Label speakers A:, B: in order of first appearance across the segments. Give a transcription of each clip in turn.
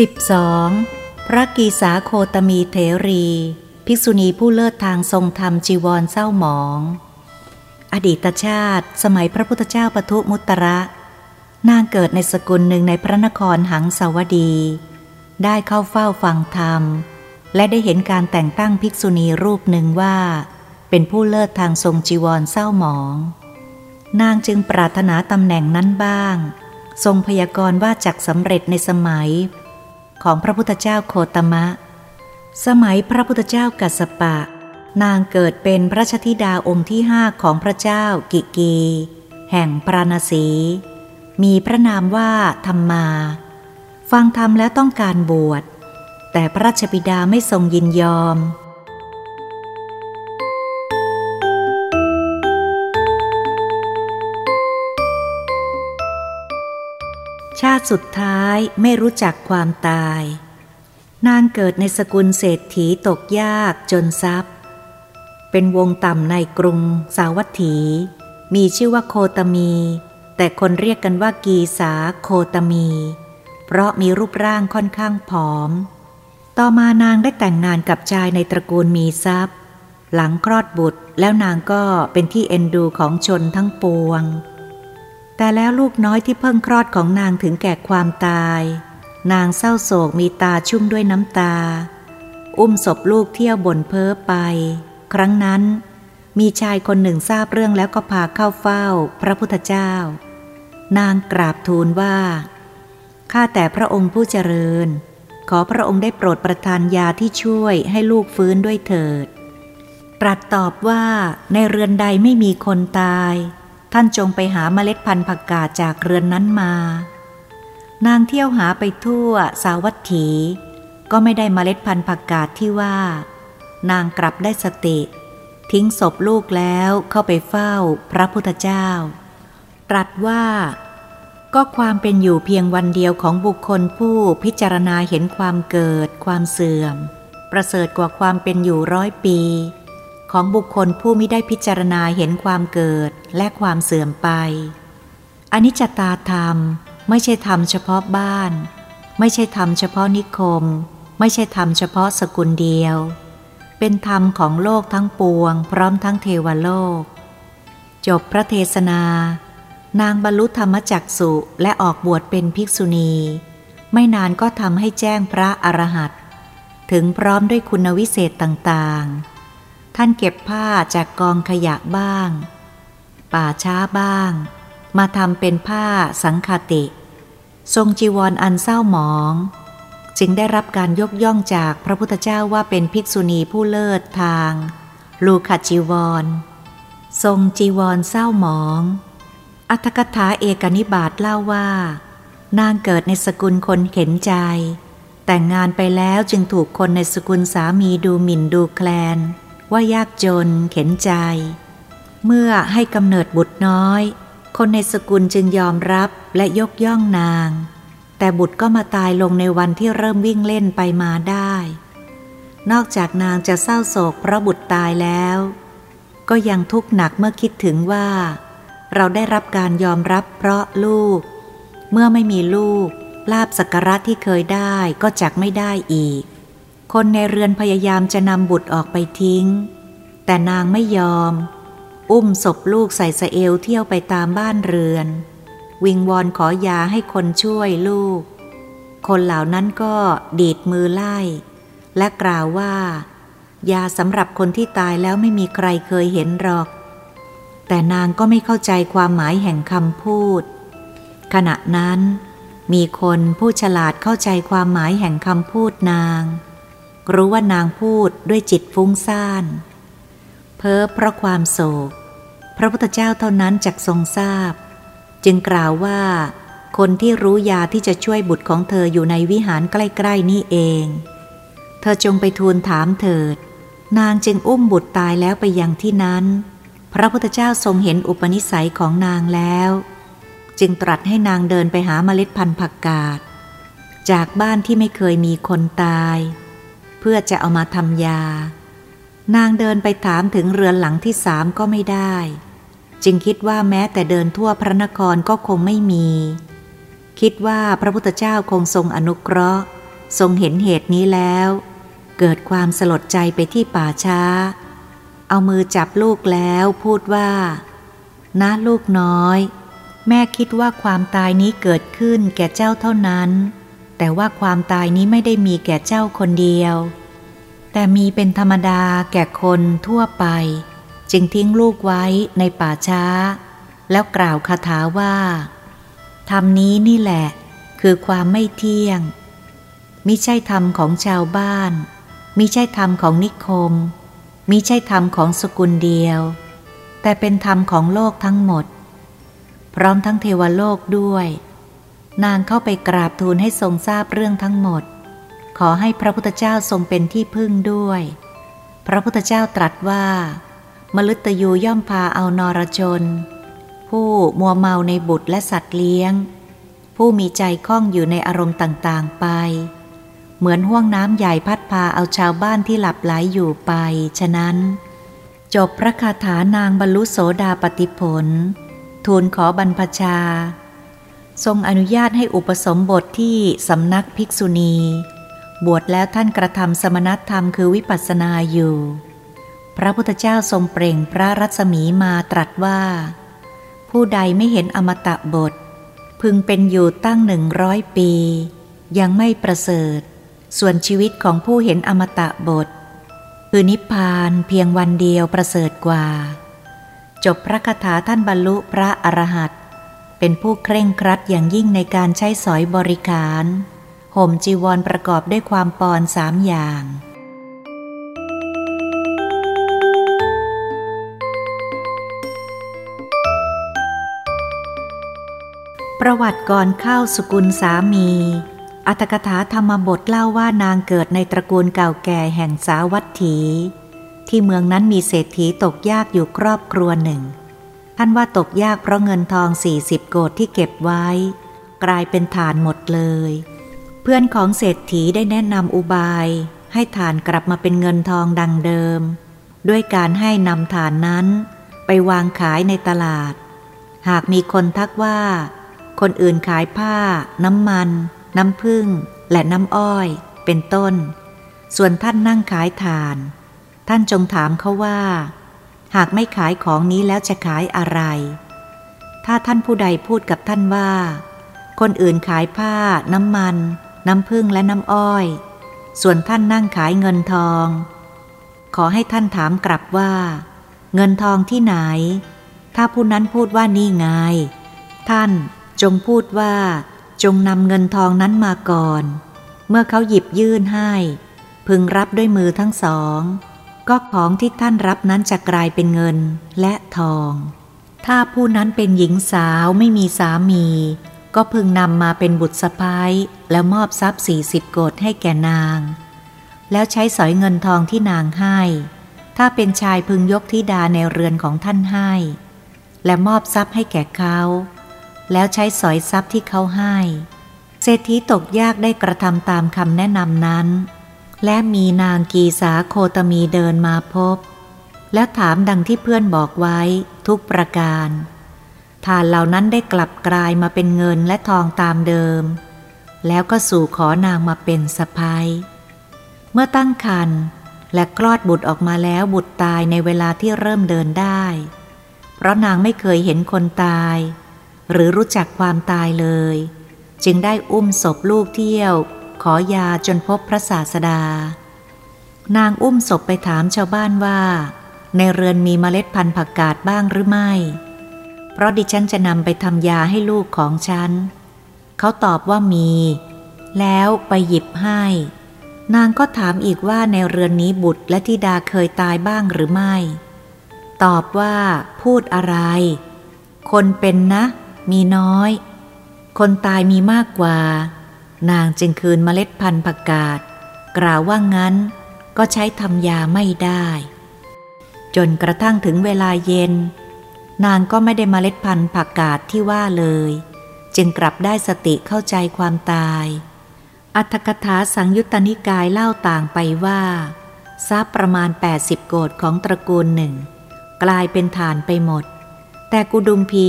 A: 12. พระกีสาโคตมีเถรี ภิกษุณีผู้เลิศทางทรงธรรมจีวรเศร้าหมอง อดีตชาติ สมัยพระพุทธเจ้าปทุมุตระ นางเกิดในสกุลหนึ่งในพระนครหังสาวดี ได้เข้าเฝ้าฟังธรรม และได้เห็นการแต่งตั้งภิกษุณีรูปหนึ่งว่า เป็นผู้เลิศทางทรงจีวรเศร้าหมอง นางจึงปรารถนาตำแหน่งนั้นบ้างทรงพยากรณ์ว่าจักสำเร็จในสมัย ของพระพุทธเจ้าโคตมะ สมัยพระพุทธเจ้ากัสปะ นางเกิดเป็นพระชธิดาองค์ที่ห้าของพระเจ้ากิกี แห่งปราณสี มีพระนามว่าธรรมา ฟังธรรมแล้วต้องการบวช แต่พระราชบิดาไม่ทรงยินยอม ชาติสุดท้ายไม่รู้จักความตาย นางเกิดในสกุลเศรษฐีตกยากจนทรัพย์ เป็นวงต่ำในกรุงสาวัตถี มีชื่อว่าโคตมี แต่คนเรียกกันว่ากีสาโคตมี เพราะมีรูปร่างค่อนข้างผอม ต่อมานางได้แต่งงานกับชายในตระกูลมีทรัพย์ หลังคลอดบุตรแล้วนางก็เป็นที่เอ็นดูของชนทั้งปวง แต่แล้วลูกน้อยที่เพิ่งคลอดของนางถึงแก่ความตาย นางเศร้าโศกมีตาชุ่มด้วยน้ำตา อุ้มศพลูกเที่ยวบ่นเพ้อไป ครั้งนั้นมีชายคนหนึ่งทราบเรื่องแล้วก็พาเข้าเฝ้าพระพุทธเจ้า นางกราบทูลว่า ข้าแต่พระองค์ผู้เจริญ ขอพระองค์ได้โปรดประทานยาที่ช่วยให้ลูกฟื้นด้วยเถิด ตรัสตอบว่าในเรือนใดไม่มีคนตาย ท่านจงไปหาเมล็ดพันธุ์ผักกาดจากเรือนนั้นมา นางเที่ยวหาไปทั่วสาวัตถี ก็ไม่ได้เมล็ดพันธุ์ผักกาดที่ว่า นางกลับได้สติ ทิ้งศพลูกแล้วเข้าไปเฝ้าพระพุทธเจ้า ตรัสว่า ก็ความเป็นอยู่เพียงวันเดียวของบุคคลผู้พิจารณาเห็นความเกิด ความเสื่อม ประเสริฐกว่าความเป็นอยู่ร้อยปี ของบุคคลผู้ไม่ได้พิจารณาเห็นความเกิดและความเสื่อมไป อนิจจตาธรรมไม่ใช่ธรรมเฉพาะบ้าน ไม่ใช่ธรรมเฉพาะนิคม ไม่ใช่ธรรมเฉพาะสกุลเดียว เป็นธรรมของโลกทั้งปวง พร้อมทั้งเทวโลก จบพระเทศนา นางบรรลุธรรมจักสุและออกบวชเป็นภิกษุณี ไม่นานก็ทำให้แจ้งพระอรหันต์ถึงพร้อมด้วยคุณวิเศษต่างๆ ท่านเก็บผ้าจากกองขยะบ้าง ป่าช้าบ้าง มาทำเป็นผ้าสังคติ ทรงจีวรออันเศร้าหมอง จึงได้รับการยกย่องจากพระพุทธเจ้าว่าเป็นภิกษุณีผู้เลิศทาง ลูขจีวร ทรงจีวรเศร้าหมอง อัตถกถาเอกนิบาตเล่าว่า นางเกิดในสกุลคนเข็นใจแต่งงานไปแล้วจึงถูกคนในสกุลสามีดูหมิ่นดูแคลน ว่ายากจนเข็นใจ เมื่อให้กำเนิดบุตรน้อย คนในสกุลจึงยอมรับและยกย่องนาง แต่บุตรก็มาตายลงในวันที่เริ่มวิ่งเล่นไปมาได้ นอกจากนางจะเศร้าโศกเพราะบุตรตายแล้ว ก็ยังทุกข์หนักเมื่อคิดถึงว่า เราได้รับการยอมรับเพราะลูก เมื่อไม่มีลูกลาบสักการะที่เคยได้ก็จักไม่ได้อีก คนในเรือนพยายามจะนำบุตรออกไปทิ้ง แต่นางไม่ยอม อุ้มศพลูกใส่สเอลเที่ยวไปตามบ้านเรือน วิงวอนขอยาให้คนช่วยลูก คนเหล่านั้นก็ดีดมือไล่ และกล่าวว่า ยาสำหรับคนที่ตายแล้วไม่มีใครเคยเห็นหรอก แต่นางก็ไม่เข้าใจความหมายแห่งคำพูด ขณะนั้น มีคนผู้ฉลาดเข้าใจความหมายแห่งคำพูดนาง รู้ว่านางพูดด้วยจิตฟุ้งซ่าน เพ้อเพราะความโศก พระพุทธเจ้าเท่านั้นจักทรงทราบ จึงกล่าวว่า คนที่รู้ยาที่จะช่วยบุตรของเธออยู่ในวิหารใกล้ๆนี่เอง เธอจงไปทูลถามเถิด นางจึงอุ้มบุตรตายแล้วไปยังที่นั้น พระพุทธเจ้าทรงเห็นอุปนิสัยของนางแล้ว จึงตรัสให้นางเดินไปหาเมล็ดพันธุ์ผักกาดจากบ้านที่ไม่เคยมีคนตาย เพื่อจะเอามาทำยา นางเดินไปถามถึงเรือนหลังที่สามก็ไม่ได้ จึงคิดว่าแม้แต่เดินทั่วพระนครก็คงไม่มี คิดว่าพระพุทธเจ้าคงทรงอนุเคราะห์ ทรงเห็นเหตุนี้แล้ว เกิดความสลดใจไปที่ป่าช้า เอามือจับลูกแล้วพูดว่า นะลูกน้อย แม่คิดว่าความตายนี้เกิดขึ้นแก่เจ้าเท่านั้น แต่ว่าความตายนี้ไม่ได้มีแก่เจ้าคนเดียว แต่มีเป็นธรรมดาแก่คนทั่วไป จึงทิ้งลูกไว้ในป่าช้า แล้วกล่าวคาถาว่าธรรมนี้นี่แหละ คือความไม่เที่ยง มิใช่ธรรมของชาวบ้าน มิใช่ธรรมของนิคม มิใช่ธรรมของสกุลเดียว แต่เป็นธรรมของโลกทั้งหมด พร้อมทั้งเทวโลกด้วย นางเข้าไปกราบทูลให้ทรงทราบเรื่องทั้งหมด ขอให้พระพุทธเจ้าทรงเป็นที่พึ่งด้วย พระพุทธเจ้าตรัสว่ามฤตยูย่อมพาเอานรชน ผู้มัวเมาในบุตรและสัตว์เลี้ยง ผู้มีใจคล้องอยู่ในอารมณ์ต่างๆไป เหมือนห่วงน้ำใหญ่พัดพาเอาชาวบ้านที่หลับไหลอยู่ไป ฉะนั้น จบพระคาถานางบรรลุโสดาปติผล ทูลขอบรรพชา ทรงอนุญาตให้อุปสมบทที่สำนักภิกษุณี บวชแล้วท่านกระทำสมณธรรมคือวิปัสสนาอยู่ พระพุทธเจ้าทรงเปล่งพระรัศมีมาตรัสว่า ผู้ใดไม่เห็นอมตะบท พึงเป็นอยู่ตั้งหนึ่งร้อยปี ยังไม่ประเสริฐ ส่วนชีวิตของผู้เห็นอมตะบท คือนิพพานเพียงวันเดียวประเสริฐกว่า จบพระคาถาท่านบรรลุพระอรหันต เป็นผู้เคร่งครัดอย่างยิ่งในการใช้สอยบริการห่มจีวรประกอบด้วยความปอนสามอย่าง ประวัติก่อนเข้าสกุลสามี อัตกถาธรรมบทเล่าว่านางเกิดในตระกูลเก่าแก่แห่งสาวัตถี ที่เมืองนั้นมีเศรษฐีตกยากอยู่ครอบครัวหนึ่ง ท่านว่าตกยากเพราะเงินทองสี่สิบโกดที่เก็บไว้ กลายเป็นฐานหมดเลย เพื่อนของเศรษฐีได้แนะนำอุบาย ให้ฐานกลับมาเป็นเงินทองดังเดิม ด้วยการให้นำฐานนั้น ไปวางขายในตลาด หากมีคนทักว่า คนอื่นขายผ้า น้ำมัน น้ำผึ้งและน้ำอ้อย เป็นต้น ส่วนท่านนั่งขายทาน ท่านจงถามเขาว่า หากไม่ขายของนี้แล้วจะขายอะไร ถ้าท่านผู้ใดพูดกับท่านว่า คนอื่นขายผ้า น้ำมัน น้ำผึ้งและน้ำอ้อย ส่วนท่านนั่งขายเงินทอง ขอให้ท่านถามกลับว่า เงินทองที่ไหน ถ้าผู้นั้นพูดว่านี่ไง ท่านจงพูดว่า จงนำเงินทองนั้นมาก่อน เมื่อเขาหยิบยื่นให้ พึงรับด้วยมือทั้งสอง ก็ของที่ท่านรับนั้นจะกลายเป็นเงินและทอง ถ้าผู้นั้นเป็นหญิงสาวไม่มีสามี ก็พึงนำมาเป็นบุตรสะพ้ายแล้วมอบทรัพย์สี่สิบโกดให้แก่นาง แล้วใช้สอยเงินทองที่นางให้ ถ้าเป็นชายพึงยกธิดาในเรือนของท่านให้ และมอบทรัพย์ให้แก่เขา แล้วใช้สอยทรัพย์ที่เขาให้ เศรษฐีตกยากได้กระทำตามคำแนะนำนั้น และมีนางกีสาโคตมีเดินมาพบ แล้วถามดังที่เพื่อนบอกไว้ทุกประการทานเหล่านั้นได้กลับกลายมาเป็นเงินและทองตามเดิม แล้วก็สู่ขอนางมาเป็นสะพ้ายเมื่อตั้งครรภ์และคลอดบุตรออกมาแล้วบุตรตายในเวลาที่เริ่มเดินได้ เพราะนางไม่เคยเห็นคนตาย หรือรู้จักความตายเลย จึงได้อุ้มศพลูกเที่ยว ขอยาจนพบพระศาสดา นางอุ้มศพไปถามชาวบ้านว่า ในเรือนมีเมล็ดพันธุ์ผักกาดบ้างหรือไม่ เพราะดิฉันจะนำไปทำยาให้ลูกของฉัน เขาตอบว่ามี แล้วไปหยิบให้ นางก็ถามอีกว่าในเรือนนี้บุตรและธิดาเคยตายบ้างหรือไม่ ตอบว่า พูดอะไร คนเป็นนะ มีน้อย คนตายมีมากกว่า นางจึงคืนเมล็ดพันธุ์ผักกาดกล่าวว่างั้นก็ใช้ทำยาไม่ได้ จนกระทั่งถึงเวลาเย็น นางก็ไม่ได้เมล็ดพันธุ์ผักกาดที่ว่าเลย จึงกลับได้สติเข้าใจความตาย อัตถกถาสังยุตตนิกายเล่าต่างไปว่าทรัพย์ประมาณ 80 โกดของตระกูลหนึ่ง กลายเป็นฐานไปหมด แต่กุดุมพี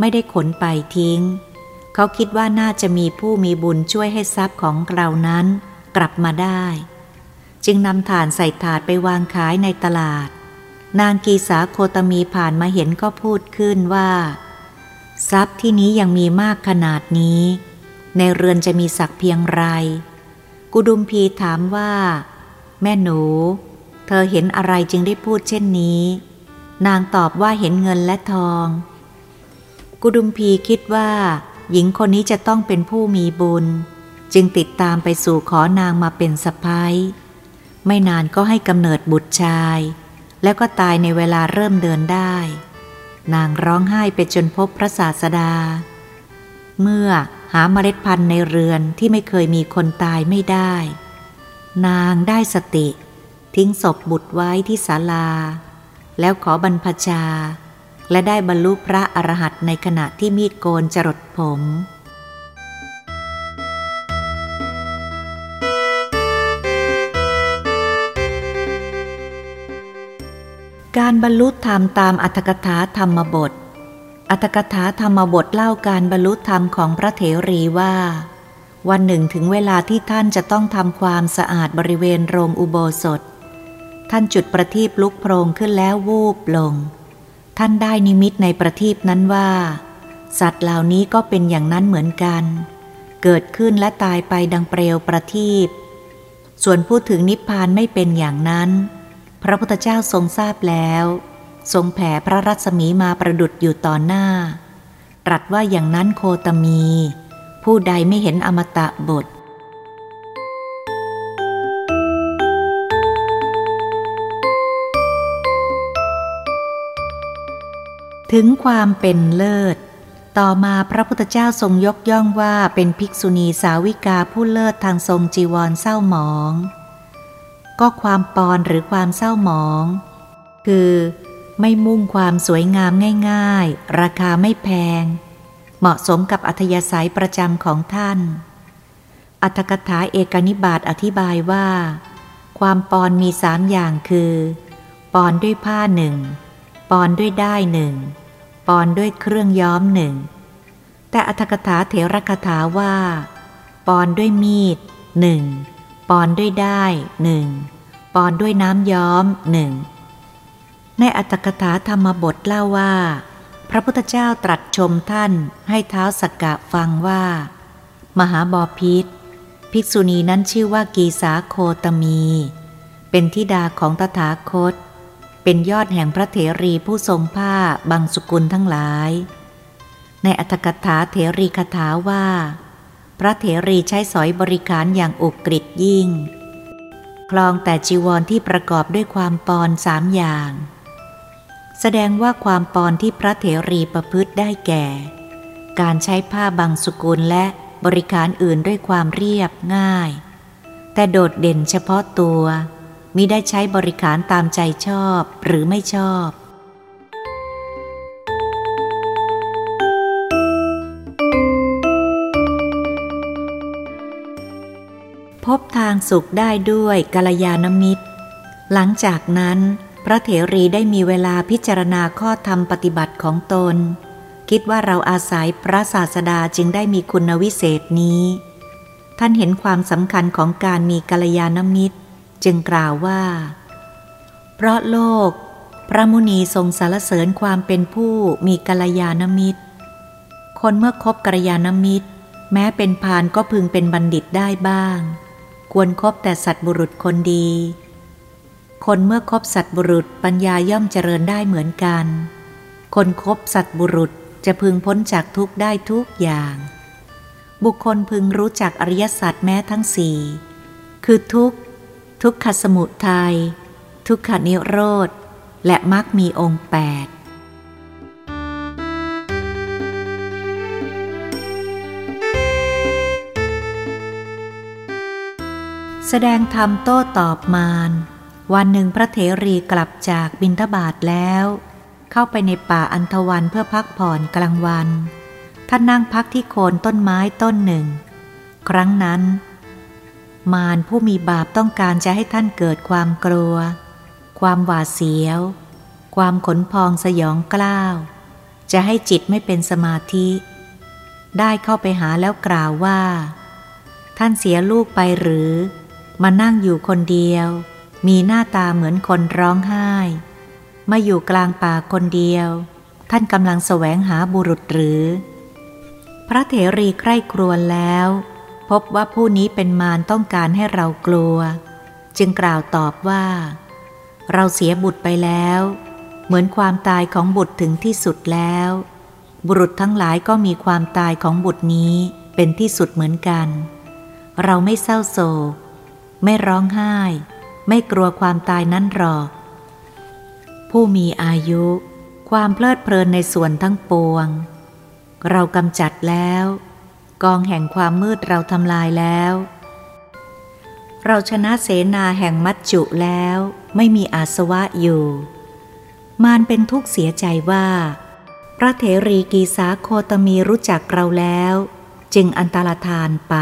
A: ไม่ได้ขนไปทิ้ง เขาคิดว่าน่าจะมีผู้มีบุญช่วยให้ทรัพย์ของเรานั้นกลับมาได้ จึงนำฐานใส่ถาดไปวางขายในตลาด นางกีสาโคตมีผ่านมาเห็นก็พูดขึ้นว่า ทรัพย์ที่นี้ยังมีมากขนาดนี้ ในเรือนจะมีสักเพียงไร กุดุมพีถามว่า แม่หนู เธอเห็นอะไรจึงได้พูดเช่นนี้ นางตอบว่าเห็นเงินและทอง กุดุมพีคิดว่า หญิงคนนี้จะต้องเป็นผู้มีบุญ จึงติดตามไปสู่ขอนางมาเป็นสะพ้ายไม่นานก็ให้กำเนิดบุตรชาย แล้วก็ตายในเวลาเริ่มเดินได้ นางร้องไห้ไปจนพบพระศาสดา เมื่อหาเมล็ดพันธุ์ในเรือนที่ไม่เคยมีคนตายไม่ได้ นางได้สติ ทิ้งศพบุตรไว้ที่ศาลา แล้วขอบรรพชา และได้บรรลุพระอรหันต์ในขณะที่มีดโกนจรดผม การบรรลุธรรมตามอัตถกถาธรรมบท อัตถกถาธรรมบทเล่าการบรรลุธรรมของพระเถรีว่า วันหนึ่งถึงเวลาที่ท่านจะต้องทำความสะอาดบริเวณโรงอุโบสถ ท่านจุดประทีปลุกโพรงขึ้นแล้ววูบลง ท่านได้นิมิตในประทีปนั้นว่า สัตว์เหล่านี้ก็เป็นอย่างนั้นเหมือนกัน เกิดขึ้นและตายไปดังเปลวประทีปส่วนพูดถึงนิพพานไม่เป็นอย่างนั้น พระพุทธเจ้าทรงทราบแล้ว ทรงแผ่พระรัศมีมาประดุดอยู่ต่อหน้า ตรัสว่าอย่างนั้นโคตมี ผู้ใดไม่เห็นอมตะบท ถึงความเป็นเลิศ ต่อมาพระพุทธเจ้าทรงยกย่องว่าเป็นภิกษุณีสาวิกาผู้เลิศทางทรงจีวรเศร้าหมอง ก็ความปอนหรือความเศร้าหมอง คือไม่มุ่งความสวยงามง่ายๆ ราคาไม่แพง เหมาะสมกับอัธยาศัยประจำของท่าน อัตถกถาเอกนิบาตอธิบายว่า ความปอนมีสามอย่างคือ ปอนด้วยผ้าหนึ่ง ปอนด้วยได้ายหนึ่งปอนด้วยเครื่องย้อมหนึ่งแต่อัตถกถาเถรคถาว่า ปอนด้วยมีดหนึ่งปอนด้วยได้ายหนึ่งปอนด้วยน้ำย้อมหนึ่งในอัตถกถาธรรมบทเล่าว่า พระพุทธเจ้าตรัสชมท่านให้เท้าสกกะฟังว่า มหาบอพิษภิกษุณีนั้นชื่อว่ากีสาโคตมี เป็นทิดาของตถาคต เป็นยอดแห่งพระเถรีผู้ทรงผ้าบางสกุลทั้งหลาย ในอัตถกถาเถรีคถาว่า พระเถรีใช้สอยบริการอย่างอุกฤษยิ่ง คลองแต่จีวรที่ประกอบด้วยความปอนสามอย่าง แสดงว่าความปอนที่พระเถรีประพฤติได้แก่ การใช้ผ้าบางสกุลและบริการอื่นด้วยความเรียบง่าย แต่โดดเด่นเฉพาะตัว มิได้ใช้บริการตามใจชอบหรือไม่ชอบ พบทางสุขได้ด้วยกัลยาณมิตร หลังจากนั้นพระเถรีได้มีเวลาพิจารณาข้อธรรมปฏิบัติของตน คิดว่าเราอาศัยพระศาสดาจึงได้มีคุณวิเศษนี้ ท่านเห็นความสำคัญของการมีกัลยาณมิตร จึงกล่าวว่า เพราะโลก พระมุนีทรงสรรเสริญความเป็นผู้มีกัลยาณมิตร คนเมื่อคบกัลยาณมิตร แม้เป็นพานก็พึงเป็นบัณฑิตได้บ้าง ควรครบแต่สัตบุรุษคนดี คนเมื่อคบสัตบุรุษปัญญาย่อมเจริญได้เหมือนกัน คนคบสัตบุรุษจะพึงพ้นจากทุกข์ได้ทุกอย่าง บุคคลพึงรู้จักอริยสัจแม้ทั้งสี่คือทุกข์ ทุกขสมุทัย ทุกขนิโรธ และมรรคมีองค์แปดแสดงธรรมโต้ตอบมาร วันหนึ่งพระเถรีกลับจากบินทบาทแล้ว เข้าไปในป่าอันทวันเพื่อพักผ่อนกลางวัน ท่านนั่งพักที่โคนต้นไม้ต้นหนึ่ง ครั้งนั้น มารผู้มีบาปต้องการจะให้ท่านเกิดความกลัว ความหวาดเสียว ความขนพองสยองกล้าว จะให้จิตไม่เป็นสมาธิ ได้เข้าไปหาแล้วกล่าวว่า ท่านเสียลูกไปหรือ มานั่งอยู่คนเดียว มีหน้าตาเหมือนคนร้องไห้ มาอยู่กลางป่าคนเดียว ท่านกำลังแสวงหาบุรุษหรือ พระเถรีใคร่ครวญแล้ว พบว่าผู้นี้เป็นมารต้องการให้เรากลัว จึงกล่าวตอบว่า เราเสียบุตรไปแล้ว เหมือนความตายของบุตรถึงที่สุดแล้ว บุรุษทั้งหลายก็มีความตายของบุตรนี้เป็นที่สุดเหมือนกัน เราไม่เศร้าโศก ไม่ร้องไห้ ไม่กลัวความตายนั้นหรอก ผู้มีอายุ ความเพลิดเพลินในส่วนทั้งปวง เรากำจัดแล้ว กองแห่งความมืดเราทำลายแล้ว เราชนะเสนาแห่งมัจจุแล้วไม่มีอาสวะอยู่ มารเป็นทุกข์เสียใจว่า พระเถรีกีสาโคตมีรู้จักเราแล้ว จึงอันตรธานไป